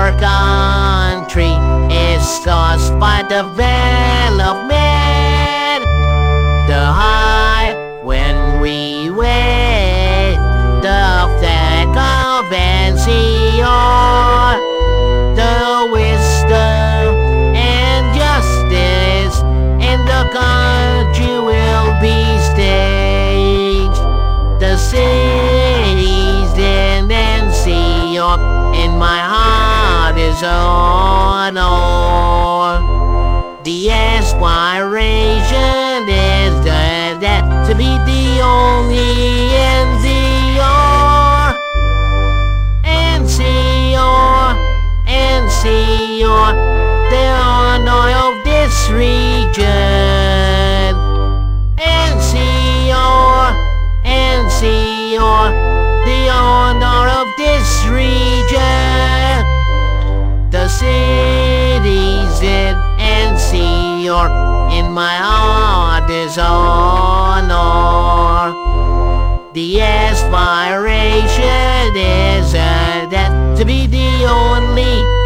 Our country is caused by the development. The high when we wait, the flag of NCR, the wisdom and justice in the country will be staged. The cities in NCR in my heart is honor. The aspiration is the, that to be the only NCR. NCR, NCR, the honor of this region. In my heart is honor. The aspiration is uh, that to be the only